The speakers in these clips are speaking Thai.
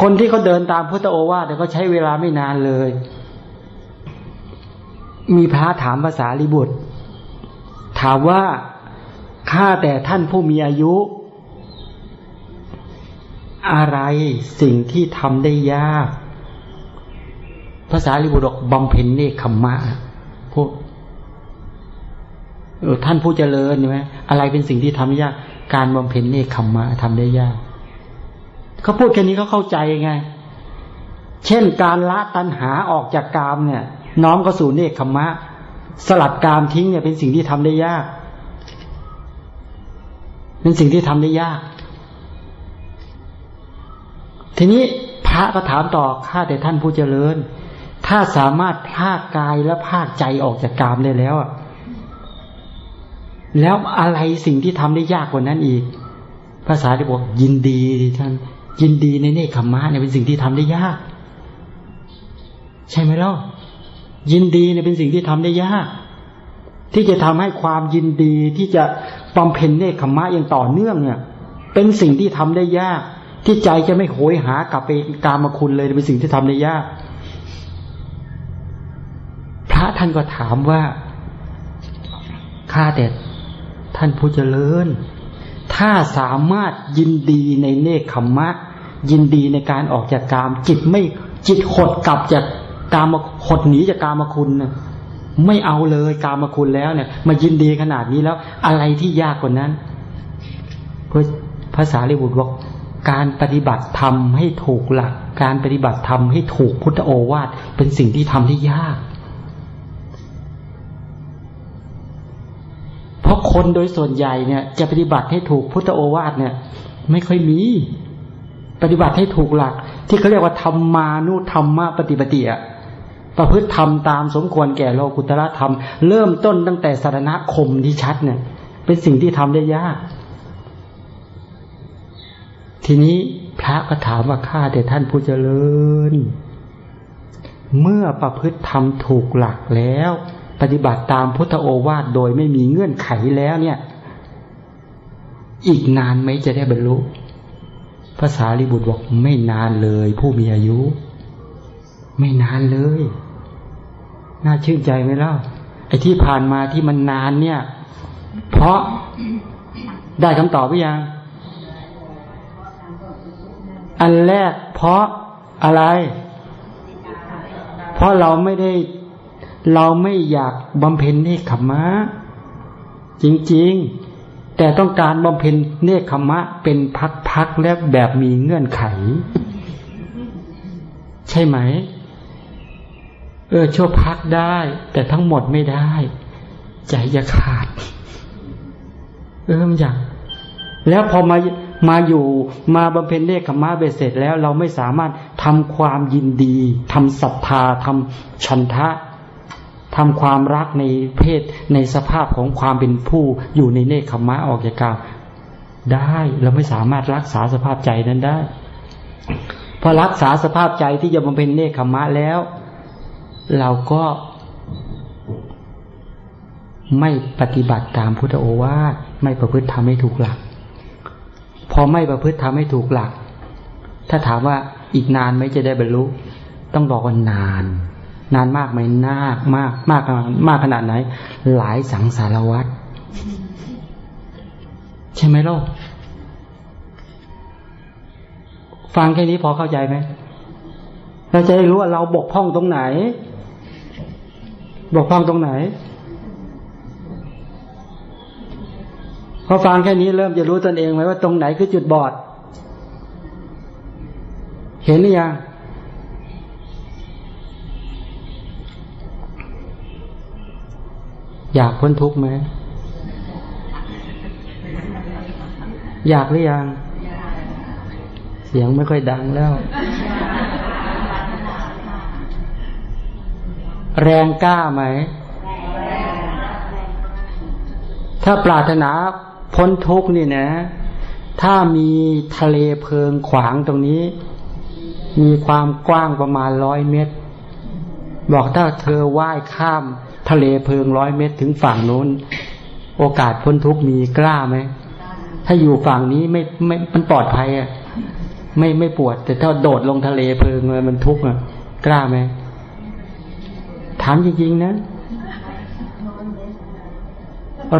คนที่เขาเดินตามพุทธโอวาทแต่เขาใช้เวลาไม่นานเลย มีพระถามภาษาลิบุตร ถามว่าข้าแต่ท่านผู้มีอายุ อะไรสิ่งที่ทำได้ยาก ภาษาลิบุตรบอกบำเพ็ญเนคขมมะพวกท่านผู้เจริญใช่ไหมอะไรเป็นสิ่งที่ทำยาก การบำเพ็ญเนคขมมะทำได้ยาก เขาพูดแค่นี้เขาเข้าใจไง เช่นการละตัณหาออกจากกามเนี่ย น้อมก็สู่เนคขมะ สลัดกามทิ้งเนี่ยเป็นสิ่งที่ทำได้ยาก เป็นสิ่งที่ทำได้ยาก ทีนี้พระก็ถามต่อข้าแต่ท่านผู้เจริญ ถ้าสามารถพากกายและพากใจออกจากกามได้แล้วแล้วอะไรสิ่งที่ทำได้ยากกว่านั้นอีก ภาษาที่บอกยินดีท่าน ยินดีในเนคขมมะเนี่ยเป็นสิ่งที่ทำได้ยาก ใช่ไหมล่ะยินดีเนี่ยเป็นสิ่งที่ทำได้ยาก ที่จะทำให้ความยินดีที่จะบำเพ็ญเนคขมมะอย่างต่อเนื่องเนี่ย เป็นสิ่งที่ทำได้ยาก ที่ใจจะไม่โหยหากลับไปกามคุณเลยเป็นสิ่งที่ทำได้ยาก พระท่านก็ถามว่าข้าแต่ท่านผู้เจริญ ถ้าสามารถยินดีในเนคขมมะ ยินดีในการออกจากกาม จิตไม่จิตหดกลับจากกามหดหนีจากกามคุณนะไม่เอาเลยกามคุณแล้วเนี่ย มายินดีขนาดนี้แล้ว อะไรที่ยากกว่านั้นเพื่อภาษาลิบุตรบอกการปฏิบัติธรรมให้ถูกหลัก การปฏิบัติธรรมให้ถูกพุทธโอวาทเป็นสิ่งที่ทำได้ยาก เพราะคนโดยส่วนใหญ่เนี่ย จะปฏิบัติให้ถูกพุทธโอวาทเนี่ย ไม่ค่อยมี ปฏิบัติให้ถูกหลัก ที่เขาเรียกว่าธรรมานุธรรมะปฏิปติอะประพฤติธรรมตามสมควรแก่โลกุตระธรรม เริ่มต้นตั้งแต่สารณคมที่ชัดเนี่ย เป็นสิ่งที่ทำได้ยาก ทีนี้พระก็ถามว่าข้าแต่ท่านผู้เจริญ เมื่อประพฤติธรรมถูกหลักแล้ว ปฏิบัติตามพุทธโอวาทโดยไม่มีเงื่อนไขแล้วเนี่ย อีกนานไหมจะได้บรรลุ ภาษาลิบุตรบอกไม่นานเลย ผู้มีอายุ ไม่นานเลย น่าชื่นใจไหมเล่าไอ้ที่ผ่านมาที่มันนานเนี่ย เพราะได้คำตอบหรือยัง อันแรกเพราะอะไร เพราะเราไม่ได้เราไม่อยากบำเพ็ญเนคขมะจริง ๆ แต่ต้องการบำเพ็ญเนคขมะเป็นพักๆและแบบมีเงื่อนไข ใช่ไหม เออชั่วพักได้ แต่ทั้งหมดไม่ได้ ใจจะขาด เออมันอยากแล้วพอมามาอยู่มาบำเพ็ญเนคขมะเบสเสร็จแล้ว เราไม่สามารถทำความยินดีทำศรัทธาทำชันทะ ทำความรักในเพศในสภาพของความเป็นผู้อยู่ในเนคขมะออกจากกามได้เราไม่สามารถรักษาสภาพใจนั้นได้พอรักษาสภาพใจที่จะมาเป็นเนคขมะแล้ว เราก็ไม่ปฏิบัติตามพุทธโอวาทไม่ประพฤติทำให้ถูกหลัก พอไม่ประพฤติทำให้ถูกหลัก ถ้าถามว่าอีกนานไหมจะได้บรรลุ ต้องบอกว่านาน นานมากไหมนากมากมากมากขนาดไหน หลายสังสารวัตรใช่ไหมล่ะฟังแค่นี้พอเข้าใจไหมเราจะได้รู้ว่าเราบกพร่องตรงไหน บกพร่องตรงไหนพอฟังแค่นี้เริ่มจะรู้ตนเองไหมว่าตรงไหนคือจุดบอด เห็นหรือยัง อยากพ้นทุกข์ไหม อยากหรือยัง เสียงไม่ค่อยดังแล้ว แรงกล้าไหม ถ้าปรารถนาพ้นทุกข์นี่นะ ถ้ามีทะเลเพลิงขวางตรงนี้ มีความกว้างประมาณร้อยเมตร บอกถ้าเธอว่ายข้าม ทะเลเพิงร้อยเมตรถึงฝั่งนู้น โอกาสพ้นทุกมีกล้าไหม ถ้าอยู่ฝั่งนี้ไม่ไม่มันปลอดภัยอะ ไม่ไม่ปวด แต่ถ้าโดดลงทะเลเพลิงเลยมันทุกข์อะ กล้าไหมถามจริงๆนะ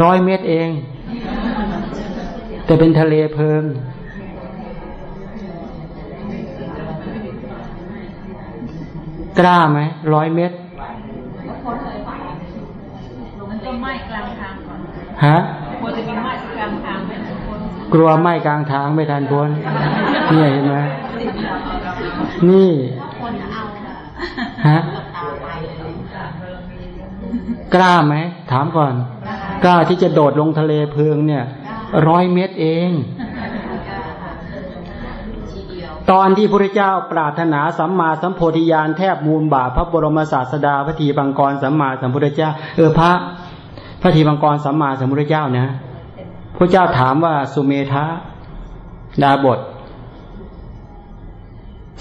ร้อยเมตรเอง แต่เป็นทะเลเพลิงกล้าไหมร้อยเมตร ไหม้กลางทางก่อนฮะกลัวจะมีไหม้กลางทางไม่ทันคนกลัวไหม้กลางทางไม่ทันพ้นเนี่ยเห็นไหมนี่คนเอาฮะกล้าไหมถามก่อน กล้าที่จะโดดลงทะเลเพลิงเนี่ยร้อยเมตรเอง ตอนที่พระเจ้าปรารถนาสัมมาสัมโพธิญาณแทบมูลบาทพระบรมศาสดาพระทีบังกรสัมมาสัมพุทธเจ้า เออพระ พระทีบังกรสัมมาสัมพุทธเจ้านะพระเจ้าถามว่าสุเมธะดาบท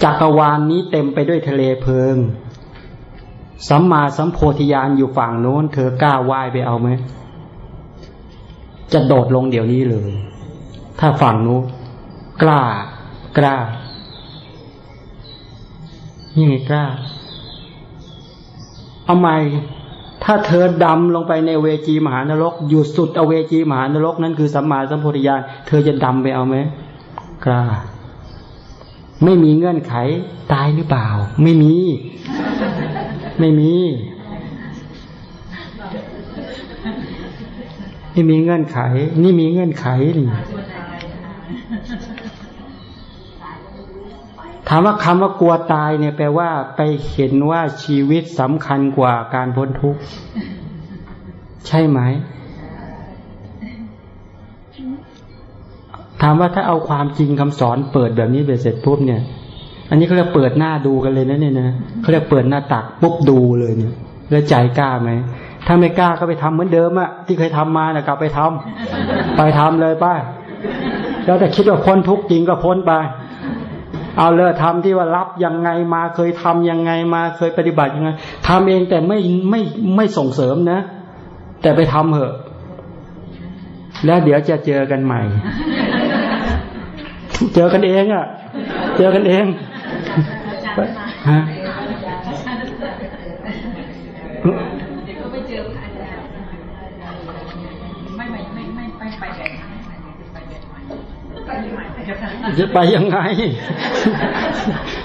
จักรวาลนนี้เต็มไปด้วยทะเลเพลิง สัมมาสัมโพธิญาณอยู่ฝั่งโน้น เธอกล้าว่ายไปเอาไหม จะโดดลงเดี๋ยวนี้เลย ถ้าฝั่งนู้นกล้า กล้า นี่ไงกล้า เอาใหม่ ถ้าเธอดำลงไปในเวจีมหานรก อยู่สุดอเวจีมหานรกนั่นคือสัมมาสัมโพธิญาณเธอจะดำไปเอาไหมกล้า ไม่มีเงื่อนไข ตายหรือเปล่า ไม่มี ไม่มีนี่มีเงื่อนไข นี่มีเงื่อนไขนี่ ถามว่าคำว่ากลัวตายเนี่ยแปลว่า ไปเห็นว่าชีวิตสำคัญกว่าการพ้นทุกข์ใช่ไหม ถามว่าถ้าเอาความจริงคำสอนเปิดแบบนี้ไปเสร็จปุ๊บเนี่ย อันนี้เขาเรียกเปิดหน้าดูกันเลยนะเนี่ยนะเขาเรียกเปิดหน้าตักปุ๊บดูเลยเนี่ย แล้วใจกล้าไหมถ้าไม่กล้าก็ไปทำเหมือนเดิมอะที่เคยทำมานะกลับไปทำไปทำเลยป้าแล้วแต่คิดว่าพ้นทุกข์จริงก็พ้นไป เอาเลยทำที่ว่ารับยังไงมาเคยทำยังไงมาเคยปฏิบัติยังไงทำเองแต่ไม่ไม่ไม่ส่งเสริมนะ แต่ไปทำเถอะ แล้วเดี๋ยวจะเจอกันใหม่ เจอกันเองอะ่ะ เจอกันเองฮะ เดี๋ยวก็ไปเจออาจารย์ไม่ไม่ไม่ไม่ไม่ไปแบบนั้นไปแบบใหม่ไปใหม่ จะทำจะไปยังไง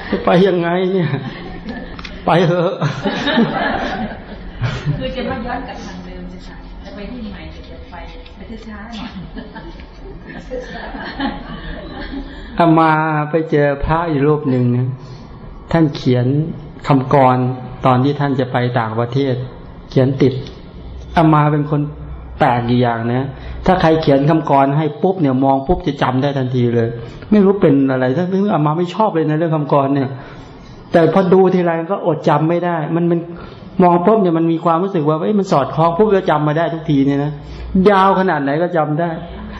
จะไปยังไงเนี่ย ไปเถอะคือจะไม่ย้อนกลับทางเดิมจะค่ะจะไปที่ใหม่จะไปไปช้าๆหน่อยอามาไปเจอพระอีกรูปหนึ่งนะท่านเขียนคำกรตอนที่ท่านจะไปต่างประเทศ เขียนติดอามาเป็นคน แปลกอีกอย่างนะ ถ้าใครเขียนคำกรให้ปุ๊บเนี่ยมองปุ๊บจะจำได้ทันทีเลย ไม่รู้เป็นอะไรถ้าอามาไม่ชอบเลยในะเรื่องคำกรเนี่ย แต่พอดูทีไรก็อดจำไม่ได้ มันมันมองปุ๊บเนี่ยมันมีความรู้สึกว่าเอ้ยมันสอดคล้องปุ๊บก็จำมาได้ทุกทีเนี่ยนะยาวขนาดไหนก็จำได้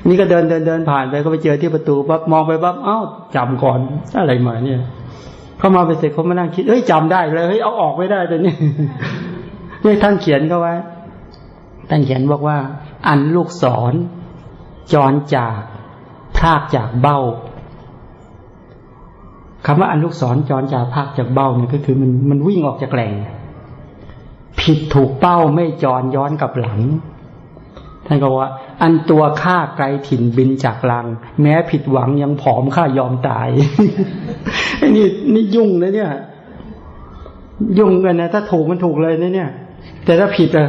นี่ก็เดินเดินเดินผ่านไปก็ไปเจอที่ประตูปั๊บมองไปปั๊บเอ้าจำก่อนอะไรมาเนี่ยเข้ามาไปเสร็จเขามานั่งคิดเอ้ยจำได้เลยเฮ้ยเอาออกไม่ได้แต่นี่นี่ท่านเขียนเขาไว้ ท่านเขียนบอกว่า อันลูกศรจรจากพรากจากเบ้าคำว่าอันลูกศรจรจากพรากจากเบ้าเนี่ยก็คือมันมันวิ่งออกจากแหล่ง ผิดถูกเป้าไม่จรย้อนกลับหลังท่านก็ว่า อันตัวข้าไกลถิ่นบินจากลัง แม้ผิดหวังยังผอมข้ายอมตายไอ้นี่นี่ยุ่งนะเนี่ย ยุ่งกันนะถ้าถูกมันถูกเลยนะเนี่ย แต่ถ้าผิดอะ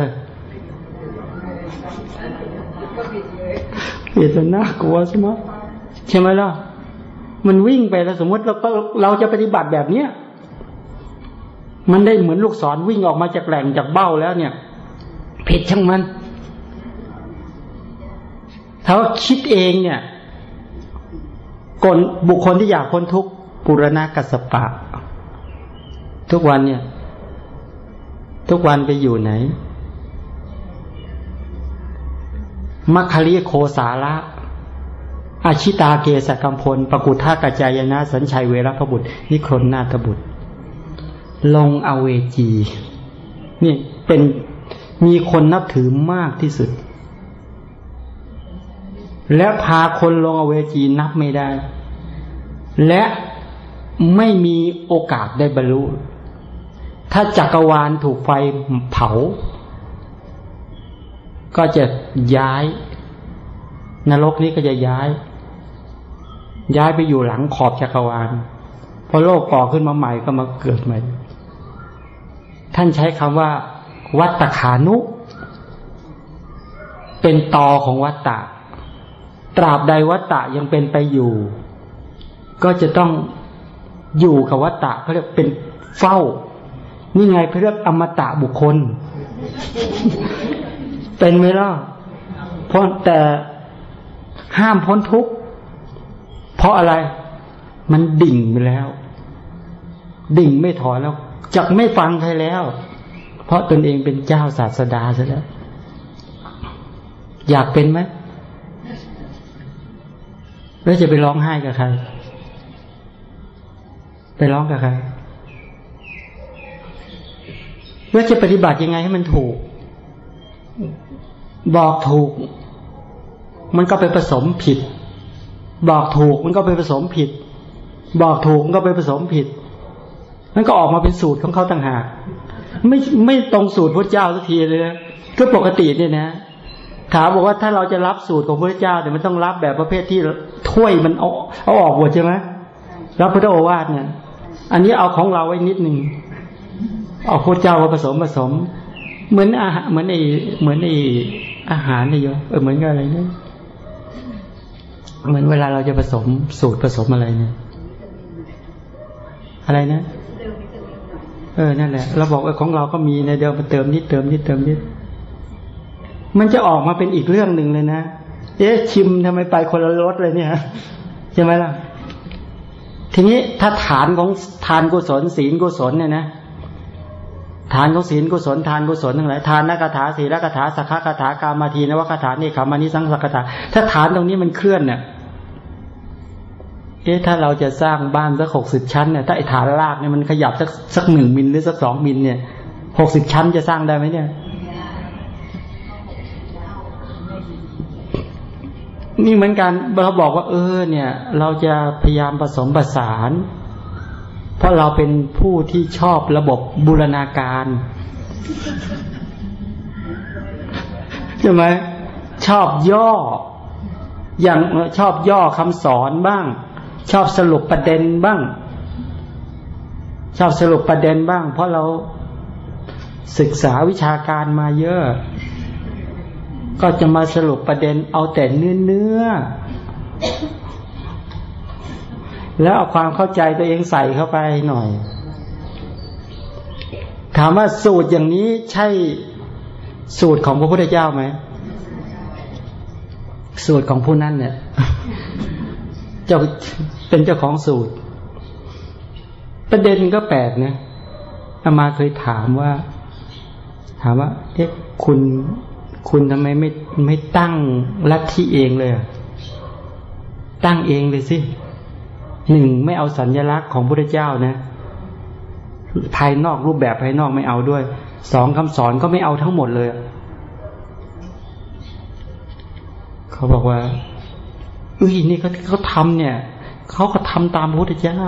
ผิดมันน่ากลัวใช่ไหมใช่ไหมล่ะ มันวิ่งไปแล้วสมมติเราก็เราจะปฏิบัติแบบเนี้ยมันได้เหมือนลูกศรวิ่งออกมาจากแหล่งจากเบ้าแล้วเนี่ยผิดช่างมัน ถ้าว่าคิดเองเนี่ยคนบุคคลที่อยากพ้นทุกข์ปุรณกัสสปะ ทุกวันเนี่ย ทุกวันไปอยู่ไหน มัคคลีโคสาระอาชิตาเกสกัมพล ปกุท่ากจายนะสัญชัยเวรพบุตร นิครนนาถบุตร ลงอเวจีนี่เป็นมีคนนับถือมากที่สุด และพาคนลงอเวจีนับไม่ได้ และไม่มีโอกาสได้บรรลุ ถ้าจักรวาลถูกไฟเผา ก็จะย้าย นรกนี้ก็จะย้าย ย้ายไปอยู่หลังขอบจักรวาลพอโลกก่อขึ้นมาใหม่ก็มาเกิดใหม่ ท่านใช้คำว่า วัตขานุ เป็นตอของวัตตะ ตราบใดวัตตะยังเป็นไปอยู่ ก็จะต้องอยู่กับวัตตะเขาเรียกเป็นเฝ้า นี่ไงเขาเรียกอมตะบุคคล เป็นไหมล่ะเพราะแต่ห้ามพ้นทุกข์เพราะอะไร มันดิ่งไปแล้ว ดิ่งไม่ถอยแล้วจักไม่ฟังใครแล้ว เพราะตนเองเป็นเจ้าศาสดาซะแล้ว อยากเป็นไหมแล้วจะไปร้องไห้กับใคร ไปร้องกับใครแล้วจะปฏิบัติยังไงให้มันถูก บอกถูก มันก็ไปผสมผิด บอกถูกมันก็ไปผสมผิด บอกถูกมันก็ไปผสมผิดมันก็ออกมาเป็นสูตรของเขาต่างหากไม่ไม่ตรงสูตรพระเจ้าสักทีเลยนะก็ปกติเนี่ยนะถามบอกว่าถ้าเราจะรับสูตรของพระเจ้าเนี่ยมันต้องรับแบบประเภทที่ถ้วยมันเอาเอาออกหมดใช่ไหมรับพุทธโอวาทเนี่ย อันนี้เอาของเราไว้นิดหนึ่งเอาพระเจ้ามาผสมผสม เหมือนอาหารเหมือนไอเหมือนไอ อาหารนี่ยโยเออเหมือนกับอะไรเนี่ยเหมือนเวลาเราจะผสมสูตรผสมอะไรเนี่ย อะไรนะเออนั่นแหละเราบอกว่าของเราก็มีในเดียวมาเติมนิดเติมนิดเติมนิดมันจะออกมาเป็นอีกเรื่องหนึ่งเลยนะเอ๊ะชิมทำไมไปคนละรสเลยเนี่ยใช่ไหมล่ะทีนี้ถ้าฐานของทานกุศลศีลกุศลเนี่ยนะ ฐานของศีลกุศลทานกุศลทั้งหลายทานนักถาศีลกถาสักขกถากามาทีนวคถานี่ขามานิสังสักถาถ้าฐานตรงนี้มันเคลื่อนเนี่ยเอ๊ะถ้าเราจะสร้างบ้านสักหกสิบชั้นเนี่ยถ้าไอ้ฐานรากเนี่ยมันขยับสักสักหนึ่งมิลหรือสักสองมิลเนี่ยหกสิบชั้นจะสร้างได้ไหมเนี่ยนี่เหมือนกันเราบอกว่าเออเนี่ย เราจะพยายามผสมผสาน เพราะเราเป็นผู้ที่ชอบระบบบูรณาการใช่ไหมชอบย่อ อย่างชอบย่อคำสอนบ้าง ชอบสรุปประเด็นบ้าง ชอบสรุปประเด็นบ้าง เพราะเราศึกษาวิชาการมาเยอะ ก็จะมาสรุปประเด็นเอาแต่เนื้อเนื้อ แล้วเอาความเข้าใจตัวเองใส่เข้าไปหน่อย ถามว่าสูตรอย่างนี้ใช่สูตรของพระพุทธเจ้าไหมสูตรของผู้นั้นเนี่ยเจ้าเป็นเจ้าของสูตร ประเด็นก็แปลกนะอามาเคยถามว่า ถามว่าเอ๊ะคุณคุณทำไมไม่ไม่ตั้งลัทธิเองเลยตั้งเองเลยสิ หนึ่งไม่เอาสัญญลักษณ์ของพระเจ้านะ ภายนอกรูปแบบภายนอกไม่เอาด้วยสองคำสอนก็ไม่เอาทั้งหมดเลย เขาบอกว่าเอ้ยนี่เขาเขาทำเนี่ยเขาก็ทำตามพระพุทธเจ้า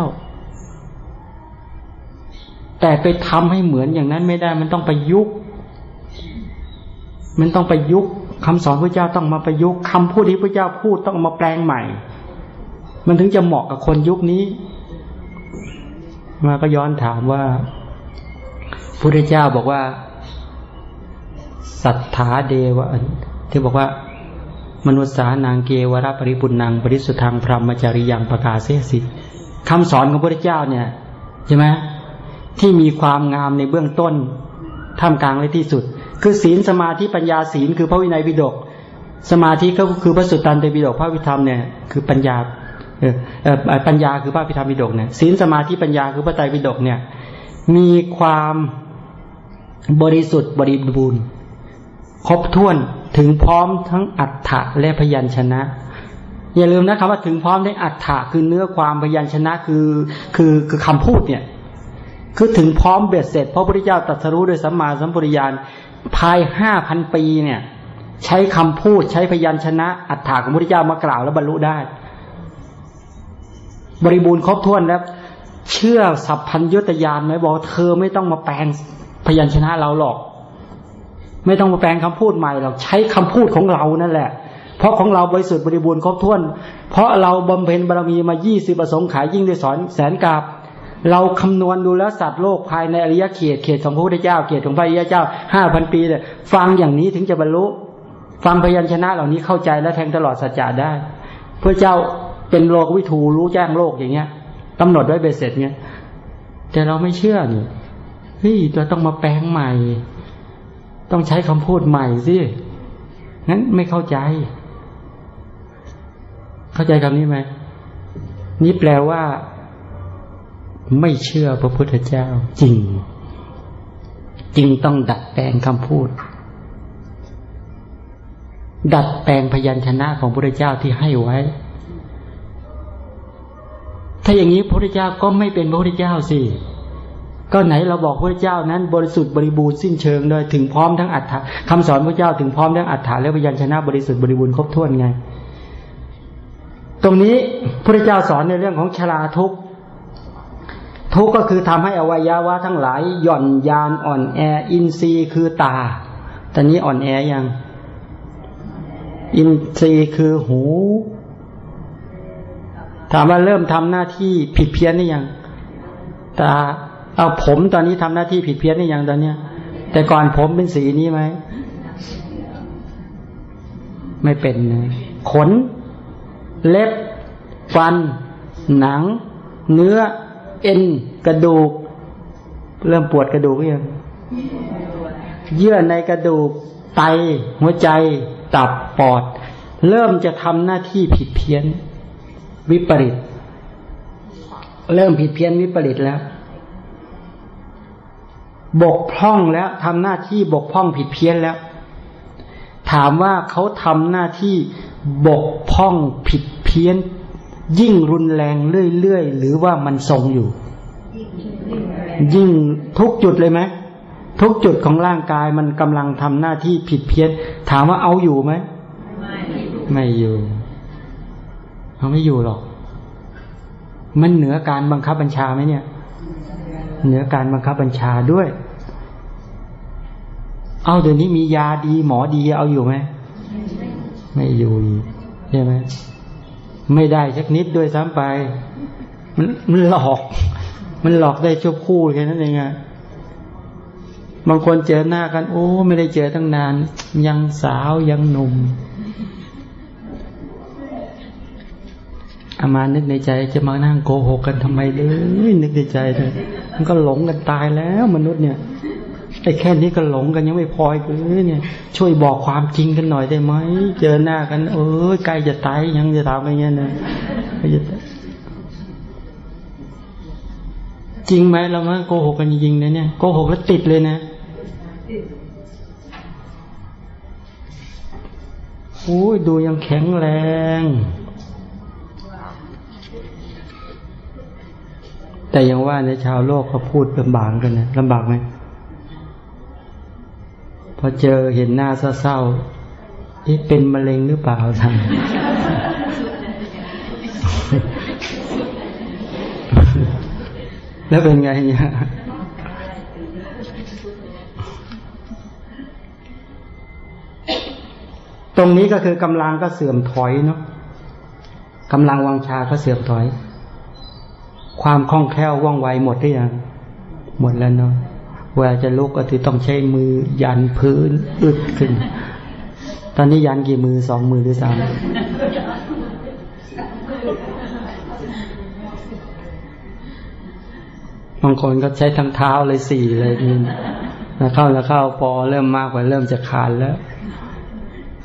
แต่ไปทำให้เหมือนอย่างนั้นไม่ได้ มันต้องไปยุกมันต้องไปยุกคำสอนพระเจ้าต้องมาประยุกต์คำพูดที่พระเจ้าพูดต้องมาแปลงใหม่ มันถึงจะเหมาะกับคนยุคนี้ มาก็ย้อนถามว่าพระเจ้าบอกว่าสัทธาเดวะที่บอกว่ามนุษย์สานางเกวรปริปุนังปริสุทธังพรหมจริยังประกาศเสสิคำสอนของพระเจ้าเนี่ยใช่ไหมที่มีความงามในเบื้องต้นท่ามกลางและที่สุด คือศีลสมาธิปัญญาศีลคือพระวินัยวิดก สมาธิก็คือพระสุตตันตปิฎกพระวิธรรมเนี่ยคือปัญญา ปัญญาคือพระพิธรรมปิฎกเนี่ยศีลสมาธิปัญญาคือพระไตรปิฎกเนี่ย มีความบริสุทธิ์บริบูรณ์ ครบถ้วนถึงพร้อมทั้งอัฏฐะและพยัญชนะ อย่าลืมนะคำว่าถึงพร้อมทั้งอัฏฐะคือเนื้อความพยัญชนะคือคือคือคำพูดเนี่ย คือถึงพร้อมเบ็ดเสร็จเพราะพระพุทธเจ้าตรัสรู้โดยสัมมาสัมปวิญาณภายห้าพันปีเนี่ย ใช้คำพูดใช้พยัญชนะอัฏฐะของพระพุทธเจ้ามากล่าวแล้วบรรลุได้ บริบูรณ์ครบถ้วนแล้ว เชื่อสัพพัญยุตยานไหมบอกเธอไม่ต้องมาแปลงพยัญชนะเราหรอก ไม่ต้องมาแปลงคำพูดใหม่หรอกใช้คำพูดของเรานั่นแหละ เพราะของเราบริสุทธิ์บริบูรณ์ครบถ้วน เพราะเราบำเพ็ญบารมีมายี่สิบประสงค์ขายยิ่งได้สอนแสนกาบเราคำนวณดูแล้วสัตว์โลกภายในอริยเขตเขตของพระพุทธเจ้าเขตของพระอริยเจ้าห้าพันปีเนี่ยฟังอย่างนี้ถึงจะบรรลุ ฟังพยัญชนะเหล่านี้เข้าใจและแทงตลอดสัจจะได้พระเจ้า เป็นโลกวิถูรู้แจ้งโลกอย่างเงี้ยกำหนดไว้เบสเสร็จเงี้ยแต่เราไม่เชื่อนี่เฮ้ยเราต้องมาแปลงใหม่ ต้องใช้คำพูดใหม่สิงั้นไม่เข้าใจ เข้าใจคำนี้ไหมนี่แปลว่า ไม่เชื่อพระพุทธเจ้า จริง จริงต้องดัดแปลงคำพูด ดัดแปลงพยัญชนะของพระพุทธเจ้าที่ให้ไว้ ถ้าอย่างนี้พระพุทธเจ้าก็ไม่เป็นพระพุทธเจ้าสิก็ไหนเราบอกพระเจ้านั้นบริสุทธิ์บริบูรณ์สิ้นเชิงโดยถึงพร้อมทั้งอัฏฐะคำสอนพระเจ้าถึงพร้อมทั้งอัฏฐะและพยัญชนะบริสุทธิ์บริบูรณ์ครบถ้วนไง ตรงนี้พระเจ้าสอนในเรื่องของชราทุกทุกก็คือทำให้อวัยวะทั้งหลายหย่อนยานอ่อนแอ อินทรีย์คือตา ตอนนี้อ่อนแอยัง อินทรีย์คือหู ถามว่าเริ่มทำหน้าที่ผิดเพี้ยนหรือยังตาเอาผมตอนนี้ทำหน้าที่ผิดเพี้ยนหรือยังตอนเนี้ย แต่ก่อนผมเป็นสีนี้ไหมไม่เป็นนะขน เล็บ ฟัน หนัง เนื้อ เอ็น กระดูก เริ่มปวดกระดูกยังเยื่อในกระดูก ไต หัวใจ ตับ ปอด เริ่มจะทำหน้าที่ผิดเพี้ยน วิปริต เริ่มผิดเพี้ยนวิปริตแล้ว บกพร่องแล้วทำหน้าที่บกพร่องผิดเพี้ยนแล้ว ถามว่าเขาทำหน้าที่บกพร่องผิดเพี้ยน ยิ่งรุนแรงเรื่อยๆ หรือว่ามันทรงอยู่ ยิ่งทุกจุดเลยไหมทุกจุดของร่างกายมันกำลังทำหน้าที่ผิดเพี้ยน ถามว่าเอาอยู่ไหมไม่อยู่ เขาไม่อยู่หรอก มันเหนือการบังคับบัญชาไหมเนี่ย เหนือการบังคับบัญชาด้วย เอาเดี๋ยวนี้มียาดี หมอดีเอาอยู่ไหม ไม่อยู่ใช่ไหมไม่ได้สักนิดด้วยซ้ำไป มันมันหลอก มันหลอกได้ชั่วคู่แค่นั้นเองอะบางคนเจอหน้ากัน โอ้ ไม่ได้เจอตั้งนาน ยังสาวยังหนุ่ม อามานึกในใจจะมานั่งโกหกกันทำไมเลยนึกในใจเลยมันก็หลงกันตายแล้วมนุษย์เนี่ยไอ้แค่นี้ก็หลงกันยังไม่พอเลยเนี่ย ช่วยบอกความจริงกันหน่อยได้ไหมเจอหน้ากัน เออใกล้จะตายยังจะถามอะไรเงี้ยนะจริงไหมเรามาโกหกกันจริงๆนะเนี่ยโกหกแล้วติดเลยนะโอ้ยดูยังแข็งแรง แต่ยังว่าในชาวโลกเขาพูดลำบากกันนะลำบากไหมพอเจอเห็นหน้าเศร้าๆที่เป็นมะเร็งหรือเปล่าท่านแล้วเป็นไงเนี่ยตรงนี้ก็คือกำลังก็เสื่อมถอยเนาะกำลังวังชาก็เสื่อมถอย ความคล่องแคล่วว่องไวหมดหรือยังหมดแล้วเนาะเวลาจะลุกก็คือต้องใช้มือยันพื้นอึดขึ้น ตอนนี้ยันกี่มือสองมือหรือสามบางคนก็ใช้ทั้งเท้าเลยสี่เลยนี่แล้วเข้าแล้วเข้าพอเริ่มมากกว่าเริ่มจะขาดแล้ว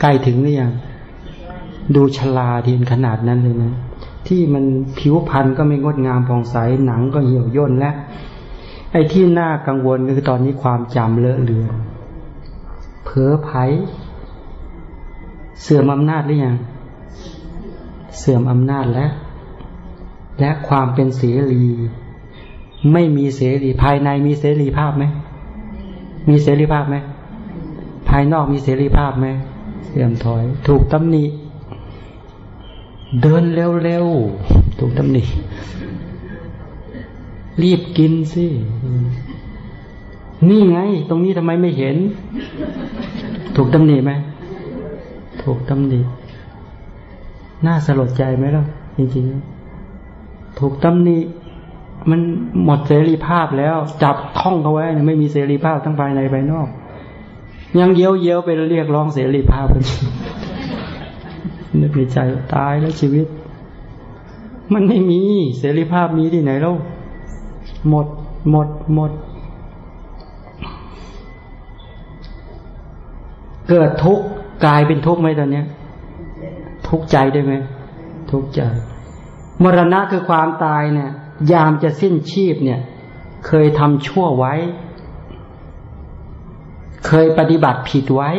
ใกล้ถึงหรือยังดูชลาทีนขนาดนั้นเลยนะ ที่มันผิวพรรณก็ไม่งดงามผ่องใสหนังก็เหี่ยวย่นแล้วไอ้ที่น่ากังวลก็คือตอนนี้ความจำเลอะเลือนเผลอไผเสื่อมอำนาจหรือยังเสื่อมอำนาจแล้ว และความเป็นเสรี ไม่มีเสรีภายในมีเสรีภาพไหมมีเสรีภาพไหมภายนอกมีเสรีภาพไหมเสื่อมถอย ถูกตำหนิ เดินเร็วๆถูกตำหนิรีบกินสิ นี่ไง ตรงนี้ทำไมไม่เห็น ถูกตำหนิไหม ถูกตำหนิ น่าสลดใจไหมล่ะ จริงๆ ถูกตำหนิ มันหมดเสรีภาพแล้ว จับท่องเขาไว้ ไม่มีเสรีภาพทั้งภายในภายนอก ยังเย้ยวเย้ยวไปเรียกร้องเสรีภาพกัน นึกในใจตายแล้วชีวิต มันไม่มีเสรีภาพมีที่ไหนแล้ว หมด หมด หมด เกิดทุกข์กลายเป็นทุกข์ไหมตอนเนี้ย ทุกข์ใจได้ไหมทุกข์ใจ มรณะคือความตายเนี่ย ยามจะสิ้นชีพเนี่ย เคยทำชั่วไว้ เคยปฏิบัติผิดไว้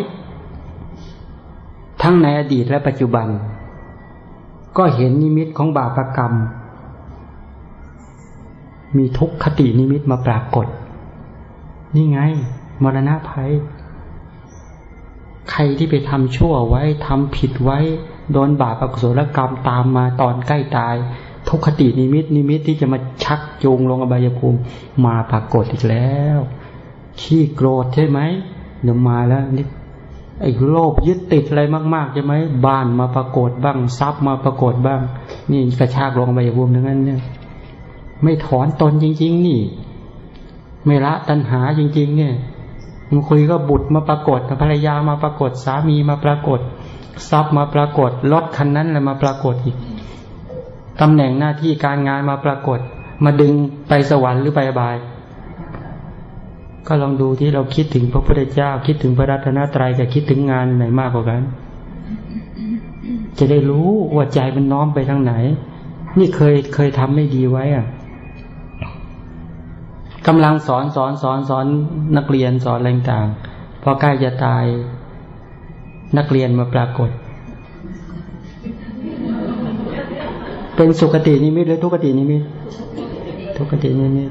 ทั้งในอดีตและปัจจุบัน ก็เห็นนิมิตของบาปกรรม มีทุคตินิมิตมาปรากฏ นี่ไง มรณะภัย ใครที่ไปทำชั่วไว้ทำผิดไว้ โดนบาปอกุศลกรรมตามมาตอนใกล้ตาย ทุคตินิมิตนิมิตที่จะมาชักจูงลงอบายภูมิมาปรากฏอีกแล้ว ขี้โกรธใช่ไหมเดี๋ยวมาแล้วนี่ ไอ้โลภยึดติดอะไรมากๆใช่ไหมบ้านมาปรากฏบ้างทรัพย์มาปรากฏบ้าง นี่กระชากลงอบายภูมิทั้งนั้นเนี่ยไม่ถอนตนจริง ๆ นี่ ไม่ละตัณหาจริง ๆ เนี่ยมันคุยก็บุตรมาปรากฏภรรยามาปรากฏสามีมาปรากฏ ทรัพย์มาปรากฏรถคันนั้นแหละมาปรากฏอีกตำแหน่งหน้าที่การงานมาปรากฏ มาดึงไปสวรรค์หรือไปอบาย ก็ลองดูที่เราคิดถึงพระพุทธเจ้า คิดถึงพระรัตนตรัยจะคิดถึงงานไหนมากกว่ากัน จะได้รู้ว่าใจมันน้อมไปทางไหน นี่เคยเคยทำไม่ดีไว้อะกำลังสอนสอนสอนสอนนักเรียนสอนอะไรต่างพอใกล้จะตาย นักเรียนมาปรากฏ เป็นสุคตินิมิตหรือทุคตินิมิตทุคตินิมิต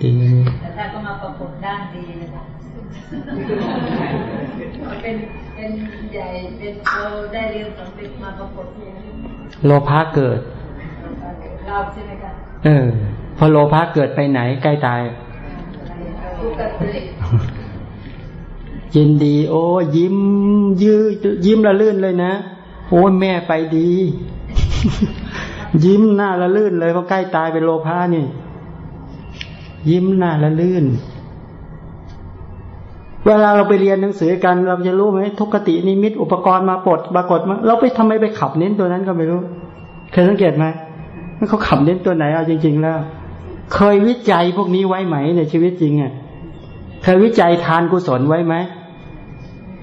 ทุกขตินิมิตแต่ถ้าก็มาปรากฏด้านดีนะคะเป็นเป็นใหญ่เป็นเราได้เรียนสำเร็จมาปรากฏที่โลภะเกิดเราใช่ไหมคะเออ พอโลภะเกิดไปไหนใกล้ตายทุกข์ติยินดี โอ้ ยิ้ม ยืดยิ้มละลื่นเลยนะ โอ้แม่ไปดี ยิ้มหน้าละลื่นเลยเพราะใกล้ตายเป็นโลภะนี่ ยิ้มหน้าละลื่น เวลาเราไปเรียนหนังสือกัน เราจะรู้ไหมทุกขตินิมิตอุปกรณ์มาปลดปรากฏมาเราไปทำไมไปขับเน้นตัวนั้นก็ไม่รู้ เคยสังเกตไหมเขาขับเน้นตัวไหนเอาจริง ๆ แล้ว เคยวิจัยพวกนี้ไว้ไหมในชีวิตจริงอะเคยวิจัยทานกุศลไว้ไหม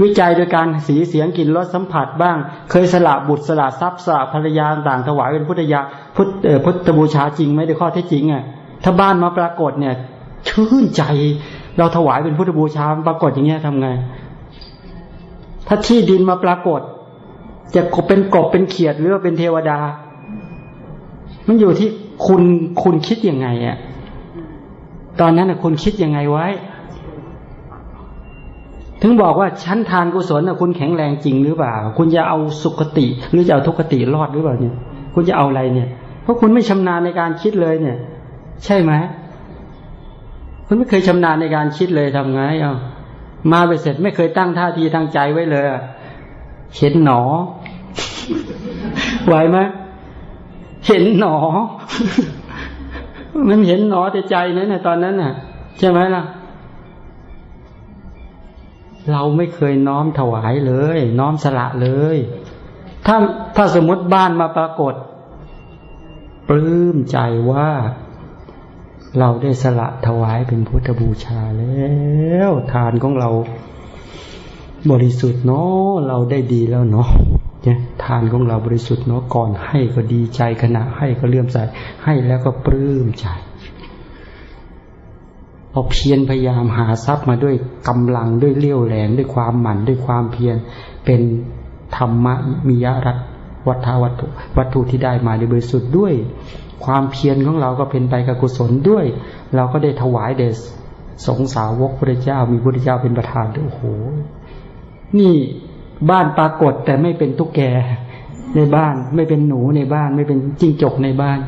วิจัยโดยการสีเสียงกลิ่นรสสัมผัสบ้าง เคยสละบุตรสละทรัพย์สละภรรยาต่างถวายเป็นพุทธยาพุทธพุทธบูชาจริงไหมในข้อเท็จจริงอะ ถ้าบ้านมาปรากฏเนี่ย ชื่นใจ เราถวายเป็นพุทธบูชาปรากฏอย่างเงี้ยทำไง ถ้าที่ดินมาปรากฏ จะเป็นกบเป็นเขียดหรือว่าเป็นเทวดา มันอยู่ที่คุณคุณคิดยังไงอะตอนนั้นนะคุณคิดยังไงไว้ ถึงบอกว่าชั้นทานกุศลนะคุณแข็งแรงจริงหรือเปล่า คุณจะเอาสุขติ หรือจะเอาทุกขติรอดหรือเปล่าเนี่ย คุณจะเอาอะไรเนี่ย เพราะคุณไม่ชำนาญในการคิดเลยเนี่ย ใช่ไหมคุณไม่เคยชำนาญในการคิดเลยทำไงเอามาไปเสร็จไม่เคยตั้งท่าทีทางใจไว้เลยเห็นหนอ ไหวไหมเห็นหนอ มันเห็นหนอแต่ใจนั่นน่ะตอนนั้นน่ะ ใช่ไหมล่ะ เราไม่เคยน้อมถวายเลย น้อมสละเลย ถ้าถ้าสมมติบ้านมาปรากฏปลื้มใจว่า เราได้สละถวายเป็นพุทธบูชาแล้วทานของเรา บริสุทธิ์เนาะเราได้ดีแล้วเนาะเนี่ยทานของเราบริสุทธิ์เนาะก่อนให้ก็ดีใจขณะให้ก็เลื่อมใสให้แล้วก็ปลื้มใจพอเพียรพยายามหาทรัพย์มาด้วยกำลังด้วยเลี้ยวแรงด้วยความหมั่นด้วยความเพียรเป็นธรรมะมียรัตวัฏวัตถุวัตถุที่ได้มาในบริสุทธิ์ด้วย ความเพียรของเราก็เป็นไปกับกุศลด้วย เราก็ได้ถวายเดชสงสาวกพระเจ้ามีพระเจ้าเป็นประธานด้วยโอ้โห นี่บ้านปรากฏแต่ไม่เป็นตุ๊กแกในบ้าน ไม่เป็นหนูในบ้าน ไม่เป็นจิ้งจกในบ้าน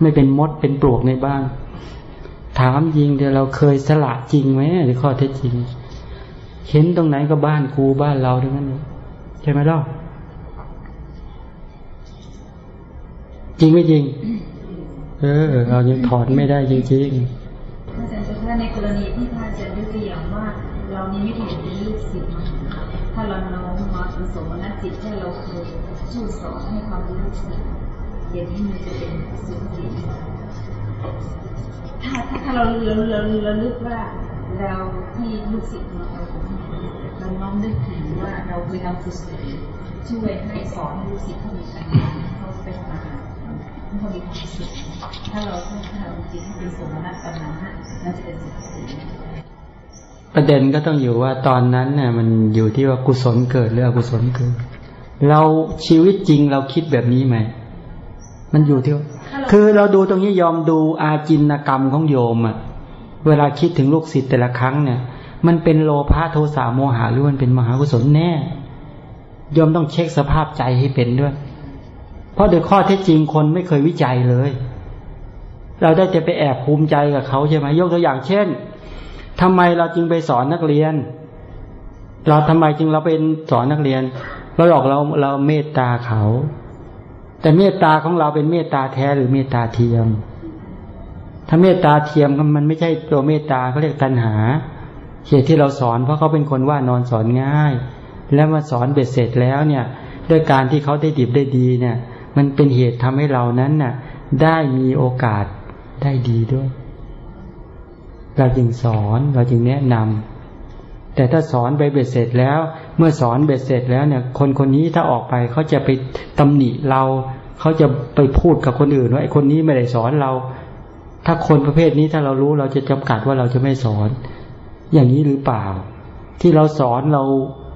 ไม่เป็นมดเป็นปลวกในบ้าน ถามจริงเดี๋ยวเราเคยสละจริงไหมหรือข้อเท็จจริง เห็นตรงไหนก็บ้านกูบ้านเราทั้งนั้นเลยใช่ไหมล่ะจริงไม่จริง เออ เรายังถอนไม่ได้จริงอาจารย์จะถ้าในกรณีที่ท่านอาจารย์ยกตัวอย่างว่า เรานี้ไม่เห็นเป็นลูกศิษย์ถ้าเราน้อมมาผสมนักจิตให้เราเคยช่วยสอนให้ความรู้ลูกศิษย์อย่างนี้มันจะเป็นสุขจิตถ้าถ้าเราเราเราเราลึกว่าเราที่ลูกศิษย์เราเราน้อมนึกถึงว่าเราเคยทำกุศลช่วยให้สอนลูกศิษย์เขามีการเขาไปทำอา หารเขามีความสุขถ้าเราถ้าเราจิตให้เป็นสมณะตอนนั้นน่ะน่าจะเป็นสุขสิๆประเด็นก็ต้องอยู่ว่าตอนนั้นเนี่ยมันอยู่ที่ว่ากุศลเกิดหรืออกุศลเกิด เราชีวิตจริงเราคิดแบบนี้ไหมมันอยู่ที่ว่าคือเราดูตรงนี้ยอมดูอาจินกรรมของโยมอะเวลาคิดถึงลูกศิษย์แต่ละครั้งเนี่ย มันเป็นโลภะโทสะโมหะหรือมันเป็นมหากุศลแน่ยอมต้องเช็คสภาพใจให้เป็นด้วย เพราะโดยข้อเท็จจริงคนไม่เคยวิจัยเลย เราได้จะไปแอบภูมิใจกับเขาใช่ไหมยกตัวอย่างเช่นทำไมเราจึงไปสอนนักเรียน เราทำไมจึงเราเป็นสอนนักเรียนเราหลอกเราเราเมตตาเขา แต่เมตตาของเราเป็นเมตตาแท้หรือเมตตาเทียม ถ้าเมตตาเทียมมันไม่ใช่ตัวเมตตาเขาเรียกตัณหาเหตุที่เราสอนเพราะเขาเป็นคนว่านอนสอนง่าย แล้วมาสอนเบ็ดเสร็จแล้วเนี่ย ด้วยการที่เขาได้ดิบได้ดีเนี่ย มันเป็นเหตุทำให้เรานั้นน่ะ ได้มีโอกาสได้ดีด้วย เราจึงสอนเราจึงแนะนำแต่ถ้าสอนไปเบ็ดเสร็จแล้ว เมื่อสอนเบ็ดเสร็จแล้วเนี่ย คนคนนี้ถ้าออกไปเขาจะไปตำหนิเรา เขาจะไปพูดกับคนอื่นว่าไอ้คนนี้ไม่ได้สอนเรา ถ้าคนประเภทนี้ถ้าเรารู้เราจะจำกัดว่าเราจะไม่สอน อย่างนี้หรือเปล่า ที่เราสอนเรา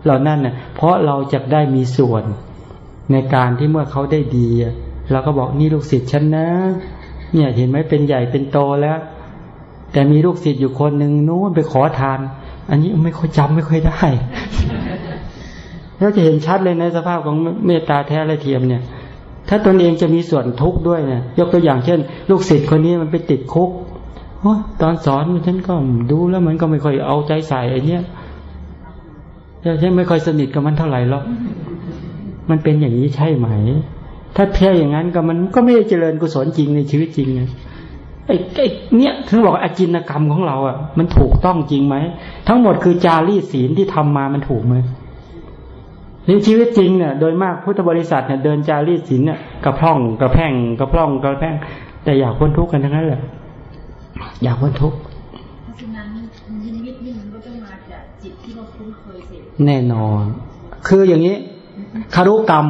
เรานั่นเน่ะเพราะเราจะได้มีส่วน ในการที่เมื่อเขาได้ดีเราก็บอกนี่ลูกศิษย์ฉันนะ เนี่ยเห็นไหมเป็นใหญ่เป็นโตแล้ว แต่มีลูกศิษย์อยู่คนหนึ่งนู้นไปขอทาน อันนี้ไม่ค่อยจำไม่ค่อยได้แล้วจะเห็นชัดเลยในสภาพของเมตตาแท้และเทียมเนี่ย ถ้าตนเองจะมีส่วนทุกข์ด้วยเนี่ยยกตัวอย่างเช่น ลูกศิษย์คนนี้มันไปติดคุกโอ้ตอนสอนฉันก็ดูแล้วมันก็ไม่ค่อยเอาใจใส่ไอ้เนี่ยฉันไม่ค่อยสนิทกับมันเท่าไหร่หรอก มันเป็นอย่างนี้ใช่ไหม ถ้าเพียอย่างนั้นก็มันก็ไม่ได้เจริญกุศลจริงในชีวิตจริงไงไอ้ไอ้เนี่ยถึงบอกอาจินกรรมของเราอะ มันถูกต้องจริงไหม ทั้งหมดคือจารีตศีลที่ทำมามันถูกไหมในชีวิตจริงเนี่ยโดยมากพุทธบริษัทเนี่ยเดินจารีตศีลเนี่ยกระพร่องกระแพงกระพร่องกระแพงแต่อยากพ้นทุกข์กันทั้งนั้นแหละอยากพ้นทุกข์เพราะฉะนั้นนิมิตนี่มันก็ต้องมาจากจิตที่เราคุ้นเคยเสพแน่นอน คืออย่างนี้ คารุกรรม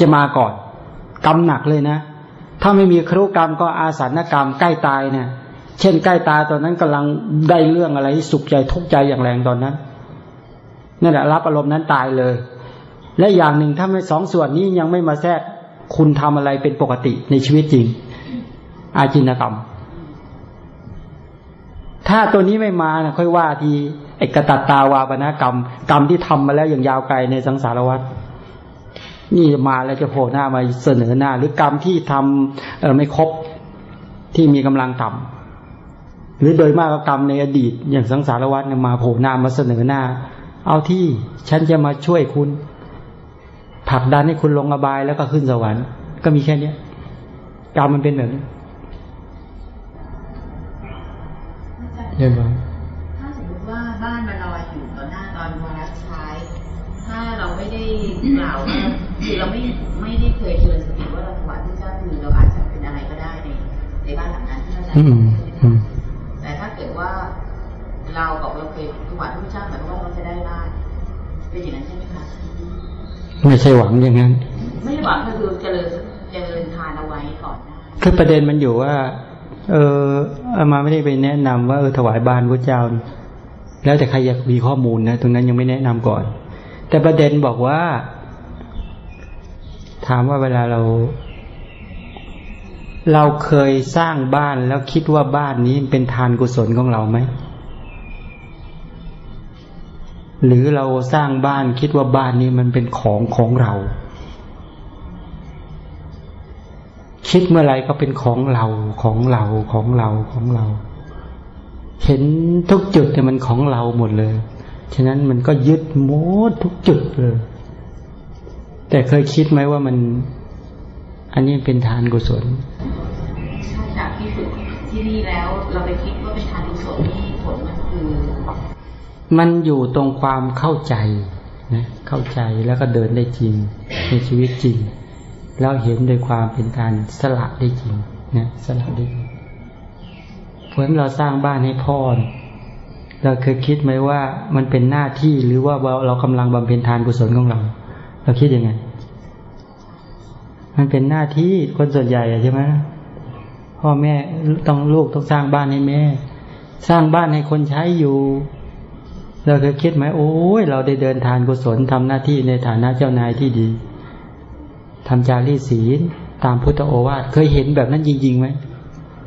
จะมาก่อน กรรมหนักเลยนะ ถ้าไม่มีคารุกรรมก็อาสันกรรมใกล้ตายเนี่ยเช่นใกล้ตายตอนนั้นกำลังได้เรื่องอะไรสุขใจทุกข์ใจอย่างแรงตอนนั้นนั่นแหละรับอารมณ์นั้นตายเลย และอย่างหนึ่งถ้าไม่สองส่วนนี้ยังไม่มาแทรกคุณทำอะไรเป็นปกติในชีวิตจริง อาจินกรรม ถ้าตัวนี้ไม่มานะค่อยว่าที ไอ้กระตัตตาวาปนกรรม กรรมที่ทำมาแล้วอย่างยาวไกลในสังสารวัฏนี่มาแล้วจะโผล่หน้ามาเสนอหน้า หรือกรรมที่ทำเออไม่ครบที่มีกำลังต่ำหรือโดยมากก็กรรมในอดีตอย่างสังสารวัฏเนี่ยมาโผล่หน้ามาเสนอหน้า เอาที่ฉันจะมาช่วยคุณผลักดันให้คุณลงอบายแล้วก็ขึ้นสวรรค์ ก็มีแค่เนี้ยกรรมมันเป็นแบบนี้เห็นไห ไม่ได้กล่าวว่าคือเราไม่ไม่ได้เคยเชิญสติว่าเราถวายพระเจ้าคือเราอาจจะเป็นอะไรก็ได้ในในบ้านหลังนั้นที่เราจะอืมอืมแต่ถ้าเกิดว่าเราบอกเราเคยถวายพระเจ้าหมายความว่าเราจะได้บ้านเป็นอย่างนั้นใช่ไหมคะไม่ใช่หวังอย่างนั้น ไม่ได้หวังก็คือเจริญเจริญทานเอาไว้ก่อนได้คือประเด็นมันอยู่ว่า เอออามาไม่ได้ไปแนะนำว่าเออถวายบานพระเจ้า แล้วแต่ใครอยากมีข้อมูลนะตรงนั้นยังไม่แนะนำก่อน แต่ประเด็นบอกว่า ถามว่าเวลาเรา เราเคยสร้างบ้านแล้วคิดว่าบ้านนี้เป็นทานกุศลของเราไหม หรือเราสร้างบ้านคิดว่าบ้านนี้มันเป็นของของเรา คิดเมื่อไรก็เป็นของเราของเราของเราของเรา เห็นทุกจุดแต่มันของเราหมดเลย ฉะนั้นมันก็ยึดหมดทุกจุดเลย แต่เคยคิดไหมว่ามัน อันนี้เป็นทานกุศลถ้าจากที่ฝึกที่นี่แล้ว เราไปคิดว่าเป็นทานกุศลนี่ผลมันคือ มันอยู่ตรงความเข้าใจนะเข้าใจแล้วก็เดินได้จริงในชีวิตจริง แล้วเห็นโดยความเป็นการสละได้จริงนะสละได้จริงเพราะฉะนั้นเราสร้างบ้านให้พ่อ เราเคยคิดไหมว่ามันเป็นหน้าที่หรือว่าเรากำลังบำเพ็ญทานกุศลของเรา เราคิดยังไง มันเป็นหน้าที่คนส่วนใหญ่ใช่ไหมพ่อแม่ต้องลูกต้องสร้างบ้านให้แม่ สร้างบ้านให้คนใช้อยู่ เราเคยคิดไหมโอ้ยเราได้เดินทานกุศลทำหน้าที่ในฐานะเจ้านายที่ดีทำจารีศีลตามพุทธโอวาทเคยเห็นแบบนั้นจริงๆไหม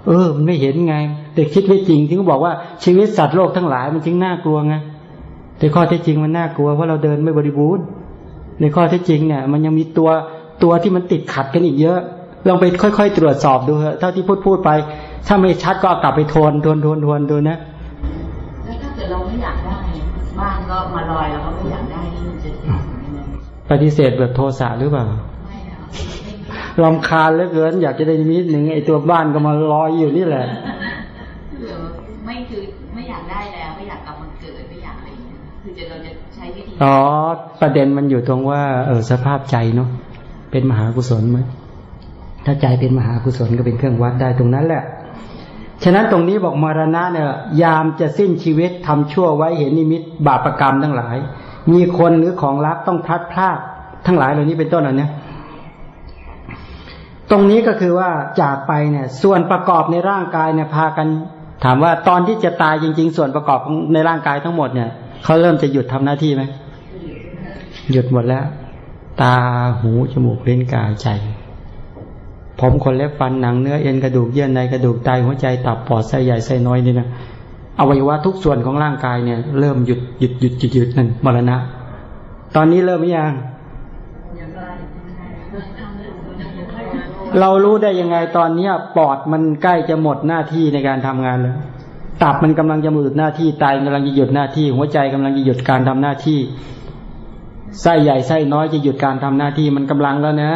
เออ มันไม่เห็นไง แต่คิดไม่จริงที่เขาบอกว่าชีวิตสัตว์โลกทั้งหลายมันจึงน่ากลัวไงแต่ข้อเท็จจริงมันน่ากลัวเพราะเราเดินไม่บริบูรณ์ในข้อเท็จจริงเนี่ย มันยังมีตัวตัวที่มันติดขัดกันอีกเยอะลองไปค่อยๆตรวจสอบดูเถอะเท่าที่พูดพูดไป ถ้าไม่ชัดก็เอากลับไปทวนทวนทวนทวนดูนะแล้วถ้าเกิดเราไม่อยากได้บ้านก็มาลอยแล้วก็ไม่อยากได้นี่มันจะยังไงปฏิเสธแบบโทสะหรือเปล่าไม่เอาลำคาญเหลือเกิน อยากจะได้นิดหนึ่งไอ้ตัวบ้านก็มาลอยอยู่นี่แหละ อ๋อประเด็นมันอยู่ตรงว่า เออสภาพใจเนาะเป็นมหากุศลไหมถ้าใจเป็นมหากุศลก็เป็นเครื่องวัดได้ตรงนั้นแหละ ฉะนั้นตรงนี้บอกมรณะเนี่ย ยามจะสิ้นชีวิตทำชั่วไว้เห็นนิมิตบาปรกรรมทั้งหลาย มีคนหรือของรักต้องพลัดพรากทั้งหลายเหล่านี้เป็นต้นเหล่านี้ตรงนี้ก็คือว่าจากไปเนี่ย ส่วนประกอบในร่างกายเนี่ยพากัน ถามว่าตอนที่จะตายจริง ๆ ส่วนประกอบในร่างกายทั้งหมดเนี่ยเขาเริ่มจะหยุดทำหน้าที่ไหม หยุดหมดแล้ว ตาหูจมูกเล่นกายใจ ผมขนเล็บฟันหนังเนื้อเอ็นกระดูกเยื่อในกระดูกไตหัวใจตับปอดไส้ใหญ่ไส้น้อยนี่นะอวัยวะทุกส่วนของร่างกายเนี่ย เริ่มหยุดหยุดหยุดหยุดหยุดนั่นมรณะ ตอนนี้เริ่มหรือยังเรารู้ได้ยังไงตอนเนี้ยปอดมันใกล้จะหมดหน้าที่ในการทำงานแล้วตับมันกำลังจะหยุดหน้าที่ไตกำลังจะหยุดหน้าที่ หัวใจกำลังจะหยุดการทำหน้าที่ ไส้ใหญ่ไส้น้อยจะหยุดการทำหน้าที่มันกำลังแล้วนะ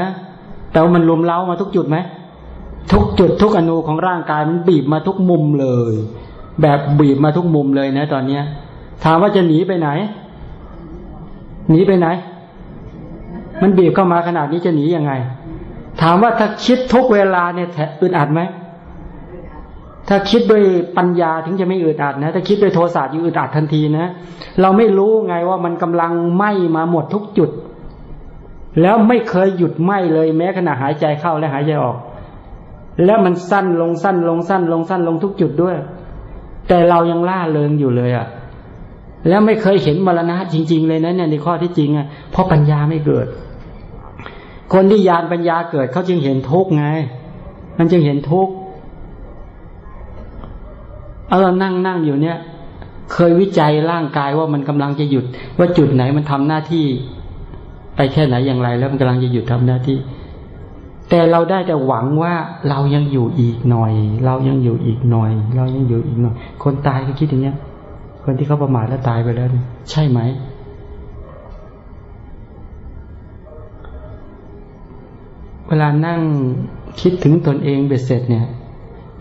แต่ว่ามันรวมเล้ามาทุกจุดไหมทุกจุดทุกอนูของร่างกายมันบีบมาทุกมุมเลย แบบบีบมาทุกมุมเลยนะ ตอนเนี้ย ถามว่าจะหนีไปไหน หนีไปไหน มันบีบเข้ามาขนาดนี้จะหนียังไง ถามว่าถ้าคิดทุกเวลาเนี่ยอึดอัดไหม ถ้าคิดด้วยปัญญาถึงจะไม่อึดอัดนะ ถ้าคิดด้วยโทสะยิ่งอึดอัดทันทีนะ เราไม่รู้ไงว่ามันกำลังไหม้มาหมดทุกจุด แล้วไม่เคยหยุดไหม้เลยแม้ขณะหายใจเข้าและหายใจออก แล้วมันสั้นลงสั้นลงสั้นลงสั้นลงทุกจุดด้วย แต่เรายังล่าเริงอยู่เลยอะ่ะ แล้วไม่เคยเห็นมรณะจริง ๆ เลยนะเนี่ยในข้อที่จริงอะ่ะเพราะปัญญาไม่เกิด คนที่ยานปัญญาเกิดเขาจึงเห็นทุกไง มันจึงเห็นทุกข์ เอาเรานั่งนั่งอยู่เนี่ย เคยวิจัยร่างกายว่ามันกำลังจะหยุด ว่าจุดไหนมันทำหน้าที่ ไปแค่ไหนอย่างไร แล้วมันกำลังจะหยุดทำหน้าที่ แต่เราได้แต่หวังว่าเรายังอยู่อีกหน่อย เรายังอยู่อีกหน่อย เรายังอยู่อีกหน่อย คนตายก็คิดอย่างเนี้ย คนที่เขาประมาทแล้วตายไปแล้วเนี่ยใช่ไหมเวลานั่งคิดถึงตนเองเบ็ดเสร็จเนี่ย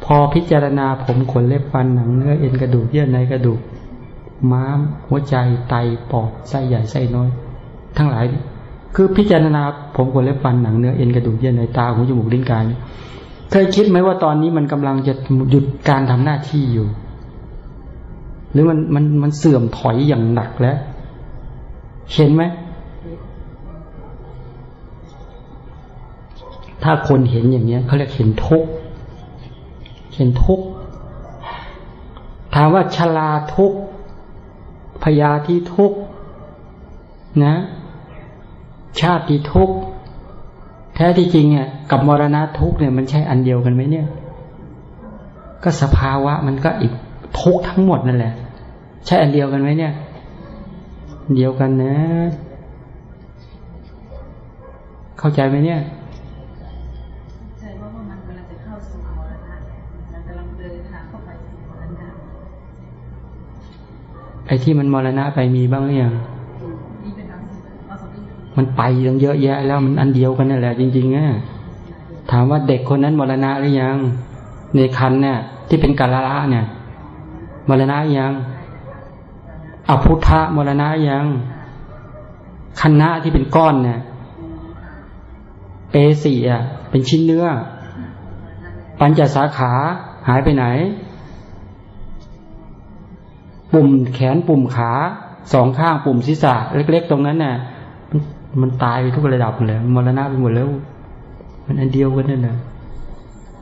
พอพิจารณาผมขนเล็บฟันหนังเนื้อเอ็นกระดูกเยื่อในกระดูก ม้าม หัวใจไตปอดไส้ใหญ่ไส้น้อย ทั้งหลาย คือพิจารณาผมขนเล็บฟันหนังเนื้อเอ็นกระดูกเยื่อในตาหูจมูกลิ้นกายเคยคิดไหมว่าตอนนี้มันกำลังจะหยุดการทำหน้าที่อยู่ หรือมันมันมันเสื่อมถอยอย่างหนักแล้ว เห็นไหมถ้าคนเห็นอย่างเนี้ยเขาเรียกเห็นทุกข์ เห็นทุกข์ถามว่าชลาทุกข์พยาธิทุกข์นะ ชาติทุกข์แท้ที่จริงเนี่ยกับมรณะทุกข์เนี่ยมันใช่อันเดียวกันไหมเนี่ย ก็สภาวะมันก็อีกทุกข์ทั้งหมดนั่นแหละ ใช่อันเดียวกันไหมเนี่ย เดียวกันนะ เข้าใจไหมเนี่ย ไอ้ที่มันมรณะไปมีบ้างหรือยังมันไปตั้งเยอะแยะ แล้วมันอันเดียวกันนั่นแหละจริงๆนะถามว่าเด็กคนนั้นมรณะหรือยัง ในคันเนี่ยที่เป็นกาลละเนี่ยมรณะยังอภุทธะมรณะยังคันนะที่เป็นก้อนเนี่ยเอสี่อะเป็นชิ้นเนื้อ ปัญจสาขาหายไปไหน ปุ่มแขนปุ่มขาสองข้างปุ่มศีรษะ เล็ก ๆ ตรงนั้นน่ะมันมันตายไปทุกระดับเลยมรณะไปหมดแล้ว มันอันเดียวกันนั่นแหละ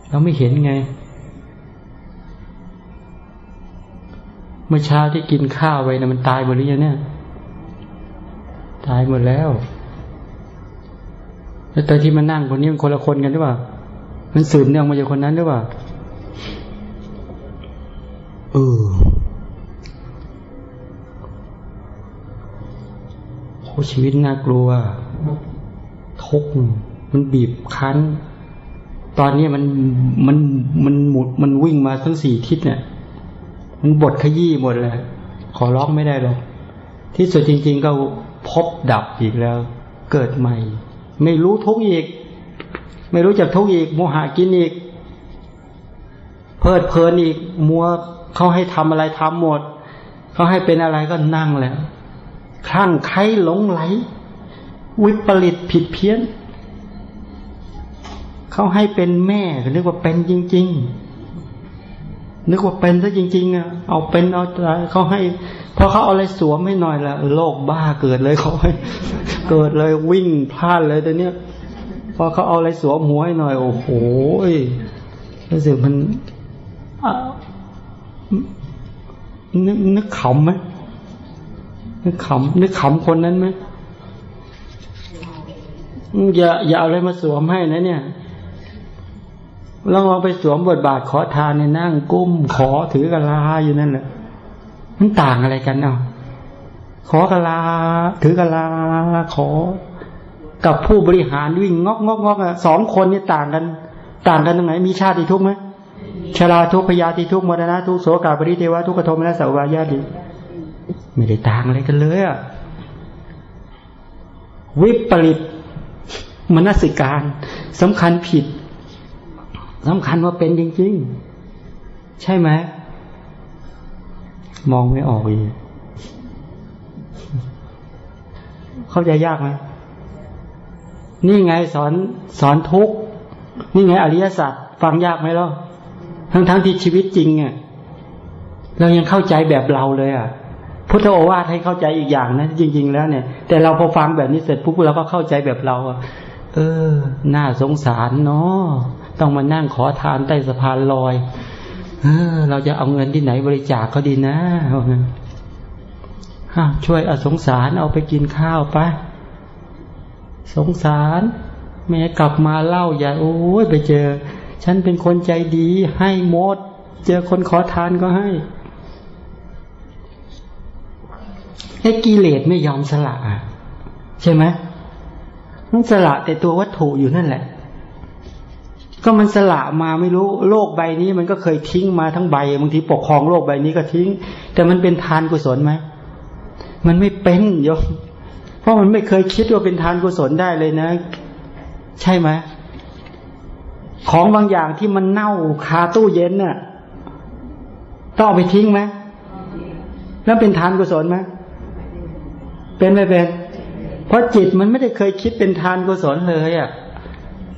เราไม่เห็นไง เมื่อเช้าที่กินข้าวไปนะมันตายหมดหรือยังเนี่ยตายหมดแล้วแล้วตอนที่มันนั่งคนนี้มันคนละคนกันหรือเปล่า มันสืบเนื่องมาจากคนนั้นหรือเปล่าเออ ชีวิตน่ากลัว ทุกข์มันบีบคั้น ตอนนี้มันมันมันหมุดมันวิ่งมาทั้งสี่ทิศเนี่ย มันบดขยี้หมดเลย ขอร้องไม่ได้หรอกที่สุดจริง ๆ ก็พบดับอีกแล้ว เกิดใหม่ ไม่รู้ทุกข์อีก ไม่รู้จักทุกข์อีกโมหะกินอีก เพลิดเพลินอีกมัวเขาให้ทำอะไรทำหมดเขาให้เป็นอะไรก็นั่งแล้ว คลั่งไคล้หลงไหล วิปริตผิดเพี้ยน เขาให้เป็นแม่นึกว่าเป็นจริง ๆ นึกว่าเป็นซะจริงๆอะเอาเป็นเอาเขาให้พอเขาเอาอะไรสวมให้หน่อยละโลกบ้าเกิดเลยเขาให้เกิดเลยวิ่งพลาดเลยแต่เนี้ยพอเขาเอาอะไรสวมหัวให้หน่อย โอ้โหรู้สึกมันนึกนึกขำไหม นึกขำนึกขำคนนั้นไหมอย่าอย่าเอาอะไรมาสวมให้นะ เนี่ยลองลองไปสวมบทบาทขอทานเนี่ยนั่งก้มขอถือกะลาอยู่นั่นแหละมันต่างอะไรกันเนาะขอกะลา ถือกะลา ขอ กับผู้บริหารวิ่งงอกงอกงอกอะสองคนนี่ต่างกัน ต่างกันตรงไหน มีชาติทุกไหมชราทุกพยาธิทุกมรณะทุกโสกาปริเทวะทุกขโทมนัสสาวายาติ ไม่ได้ต่างอะไรกันเลยอะวิปริตมนสิการสำคัญผิดสำคัญว่าเป็นจริง ๆ ใช่ไหมมองไม่ออกอีกเข้าใจยากไหมนี่ไงสอนสอนทุกนี่ไงอริยสัจฟังยากไหมล่ะทั้งทั้งที่ชีวิตจริงอะเรายังเข้าใจแบบเราเลยอะ พุทธโอวาทให้เข้าใจอีกอย่างนะจริง ๆ แล้วเนี่ย แต่เราพอฟังแบบนี้เสร็จปุ๊บเราก็เข้าใจแบบเราอะเออ น่าสงสารเนาะต้องมานั่งขอทานใต้สะพานลอยเออ เราจะเอาเงินที่ไหนบริจาคเขาดีนะฮะช่วยอสงสารเอาไปกินข้าวไปสงสาร แม่กลับมาเล่าอย่าโอ้ยไปเจอ ฉันเป็นคนใจดีให้หมด เจอคนขอทานก็ให้ ไอ้กิเลสไม่ยอมสละอะใช่ไหมมันสละแต่ตัววัตถุอยู่นั่นแหละ ก็มันสละมาไม่รู้โลกใบนี้ มันก็เคยทิ้งมาทั้งใบบางทีปกครองโลกใบนี้ก็ทิ้ง แต่มันเป็นทานกุศลไหมมันไม่เป็นโยมเพราะมันไม่เคยคิดว่าเป็นทานกุศลได้เลยนะ ใช่ไหมของบางอย่างที่มันเน่าคาตู้เย็นน่ะ ต้องเอาไปทิ้งไหมแล้วเป็นทานกุศลไหม เป็นไม่เป็น เพราะจิตมันไม่ได้เคยคิดเป็นทานกุศลเลยอะ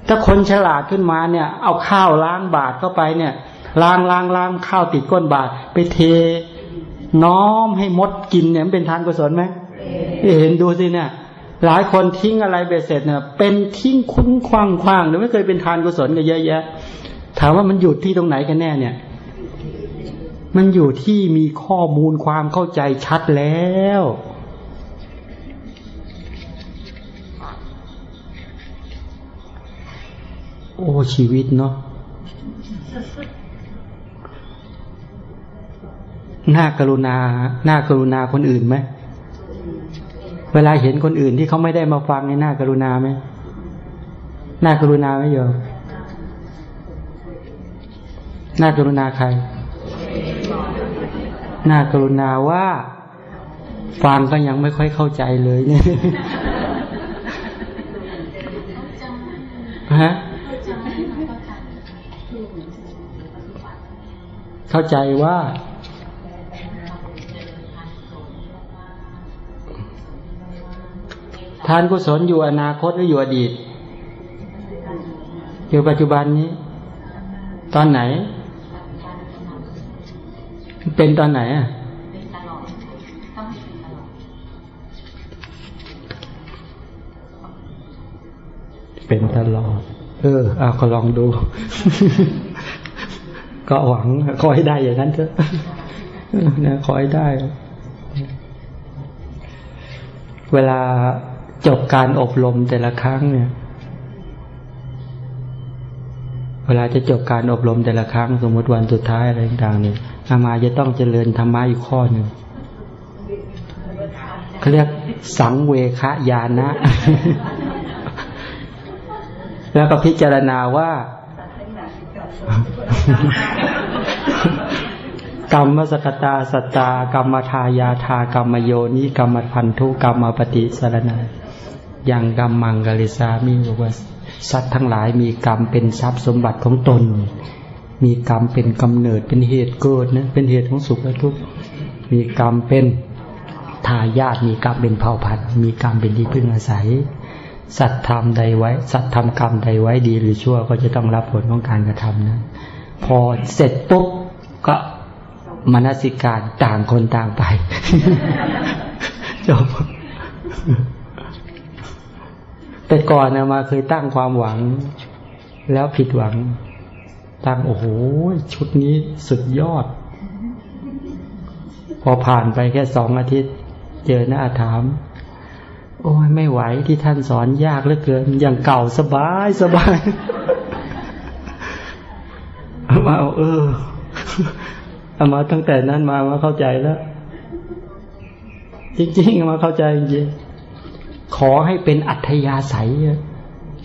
ถ้าคนฉลาดขึ้นมาเนี่ย เอาข้าวล้างบาตรเข้าไปเนี่ยล้างล้างล้างข้าวติดก้นบาตรไปเท น้อมให้มดกินเนี่ยมันเป็นทานกุศลไหมเห็นดูสิเนี่ยหลายคนทิ้งอะไรไปเสร็จเนี่ยเป็นทิ้งคุ้งคว้างคว้างหรือไม่เคยเป็นทานกุศลกันเยอะแยะ ถามว่ามันอยู่ที่ตรงไหนกันแน่เนี่ย มันอยู่ที่มีข้อมูลความเข้าใจชัดแล้ว โอ้ชีวิตเนาะหน่ากรุณาหน่ากรุณาคนอื่นไหมเวลาเห็นคนอื่นที่เขาไม่ได้มาฟังในหน่ากรุณาไหมหน่ากรุณาไหมโยมน่ากรุณาใครหน่ากรุณาว่าฟังก็ยังไม่ค่อยเข้าใจเลยเนี่ยฮะ เข้าใจว่าทานกุศลอยู่อนาคตหรืออยู่อดีต อยู่ปัจจุบันนี้ ตอนไหน เป็นตอนไหนอะเป็นตลอด เออเอาก็ลองดู ก็หวังขอให้ได้อย่างนั้นเถอะนะขอให้ได้ เวลาจบการอบรมแต่ละครั้งเนี่ย เวลาจะจบการอบรมแต่ละครั้ง สมมติวันสุดท้ายอะไรต่างๆเนี่ยอามาจะต้องเจริญธรรมะอีกข้อหนึ่งเขาเรียกสังเวคยานะ แล้วก็พิจารณาว่า กรรมสกตาสตากรรมทายาทากรรมโยนิกรรมพันธุกรรมปฏิสารนาอย่างกรรมมังกริสามีบอกว่าสัตว์ทั้งหลายมีกรรมเป็นทรัพย์สมบัติของตน มีกรรมเป็นกำเนิดเป็นเหตุเกิดนะเป็นเหตุของสุขและทุกข์มีกรรมเป็นทายาทมีกรรมเป็นเผ่าพันธุ์มีกรรมเป็นที่พึ่งอาศัย สัตว์ทำใดไว้ สัตว์ทำกรรมใดไว้ดีหรือชั่วก็จะต้องรับผลของการกระทำนะ พอเสร็จปุ๊บก็ มนสิการต่างคนต่างไปจบแต่ก่อนนะมาเคยตั้งความหวัง แล้วผิดหวัง ตั้งโอ้โหชุดนี้สุดยอด พอผ่านไปแค่สองอาทิตย์ เจอหน้าถาม โอ้ยไม่ไหวที่ท่านสอนยากเหลือเกิน อย่างเก่าสบายสบายมาเอาเออ เอามาตั้งแต่นั้นมามาเข้าใจแล้ว จริงๆมาเข้าใจจริงๆขอให้เป็นอัธยาศัย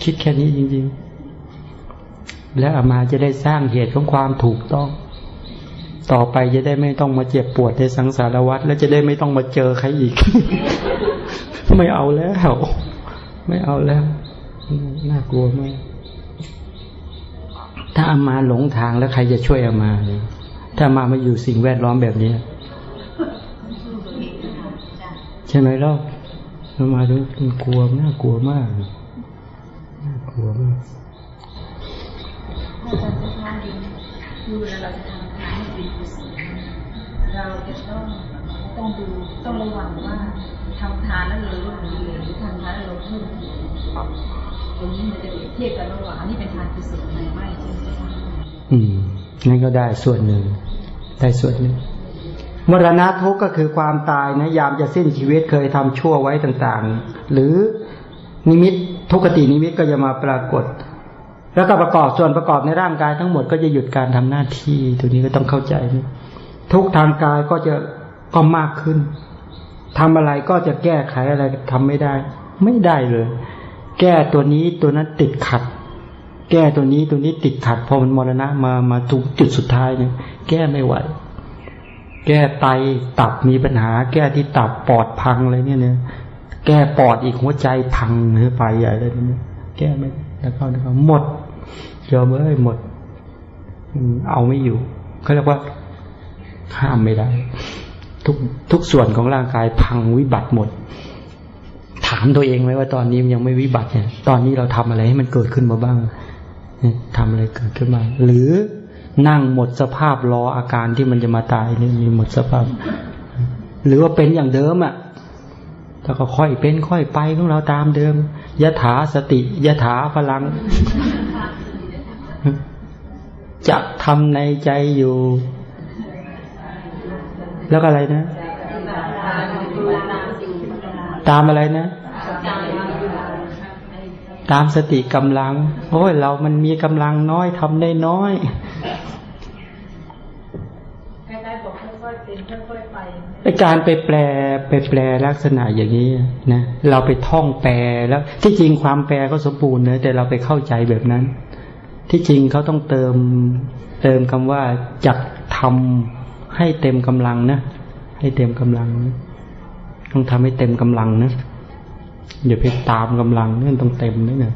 คิดแค่นี้จริง ๆ แล้วอามาจะได้สร้างเหตุของความถูกต้อง ต่อไปจะได้ไม่ต้องมาเจ็บปวดในสังสารวัฏแล้วจะได้ไม่ต้องมาเจอใครอีก ไม่เอาแล้ว ไม่เอาแล้ว น่ากลัวมากถ้าอามาหลงทางแล้วใครจะช่วยอามาเลย ถ้ามามาอยู่สิ่งแวดล้อมแบบนี้ใช่ไหมล่ะอามาดูมันกลัวน่ากลัวมากน่ากลัวมากอาจารย์จะทานคือเวลาเราจะทำทานให้เป็นกุศลเราจะต้องต้องดูต้องระวังว่าทำทานแล้วเราลดเหลือหรือทำทานแล้วเราเพิ่มตรงนี้มันจะเปรียบเทียบกันระหว่างอันนี้เป็นทานกุศลหรือไม่ใช่ไหมคะอืมนั่นก็ได้ส่วนหนึ่ง ได้ส่วนหนึ่งมรณะทุกข์ก็คือความตายนะยามจะสิ้นชีวิตเคยทำชั่วไว้ต่างๆ หรือนิมิตทุกขตินิมิตก็จะมาปรากฏ แล้วก็ประกอบส่วนประกอบในร่างกายทั้งหมดก็จะหยุดการทำหน้าที่ตัวนี้ก็ต้องเข้าใจ ทุกทางกายก็จะก็มากขึ้นทำอะไรก็จะแก้ไขอะไรทำไม่ได้ ไม่ได้เลย แก้ตัวนี้ตัวนั้นติดขัด แก้ตัวนี้ตัวนี้ติดขัดพอมันมรณะมามาถึงจุดสุดท้ายเนี่ย แก้ไม่ไหว แก้ไตตับมีปัญหา แก้ที่ตับปอดพังอะไรเนี่ยเนี่ยแก้ปอดอีกหัวใจพังเนื้อไปใหญ่เลยเนี่ยแก้ไม่แล้วก็แล้วก็หมดเจอเมื่อหมดเอาไม่อยู่เขาเรียกว่าห้ามไม่ได้ ทุกทุกส่วนของร่างกายพังวิบัติหมด ถามตัวเองไหมว่าตอนนี้มันยังไม่วิบัติเนี่ย ตอนนี้เราทำอะไรให้มันเกิดขึ้นมาบ้าง ทำอะไรเกิดขึ้นมา หรือนั่งหมดสภาพรออาการที่มันจะมาตายนี่มีหมดสภาพ หรือว่าเป็นอย่างเดิมอะแล้วก็ค่อยเป็นค่อยไปของเราตามเดิมยะถาสติยะถาพลัง จะทำในใจอยู่ แล้วก็อะไรนะ ตามอะไรนะ ตามสติกำลัง โอ้ยเรามันมีกำลังน้อยทำได้น้อยไอการไปแปลไปแปลลักษณะอย่างนี้นะเราไปท่องแปลแล้ว ที่จริงความแปลก็สมบูรณ์เนะแต่เราไปเข้าใจแบบนั้น ที่จริงเขาต้องเติมเติมคำว่าจักทำให้เต็มกำลังนะให้เต็มกำลังนะต้องทำให้เต็มกำลังนะ อย่าไปตามกำลังเนี่ยต้องเต็มนี่นะ